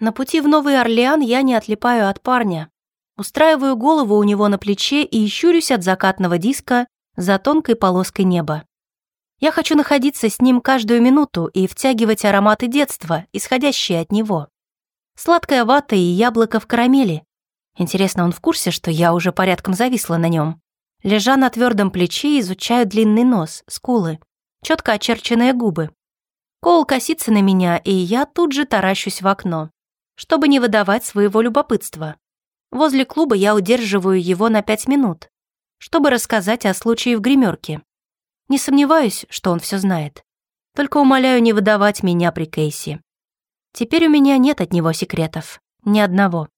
На пути в Новый Орлеан я не отлипаю от парня. Устраиваю голову у него на плече и щурюсь от закатного диска за тонкой полоской неба. Я хочу находиться с ним каждую минуту и втягивать ароматы детства, исходящие от него. Сладкая вата и яблоко в карамели. Интересно, он в курсе, что я уже порядком зависла на нем. Лежа на твердом плече, изучаю длинный нос, скулы, четко очерченные губы. Кол косится на меня, и я тут же таращусь в окно, чтобы не выдавать своего любопытства. Возле клуба я удерживаю его на пять минут, чтобы рассказать о случае в гримерке. Не сомневаюсь, что он все знает. Только умоляю не выдавать меня при Кейси. Теперь у меня нет от него секретов. Ни одного.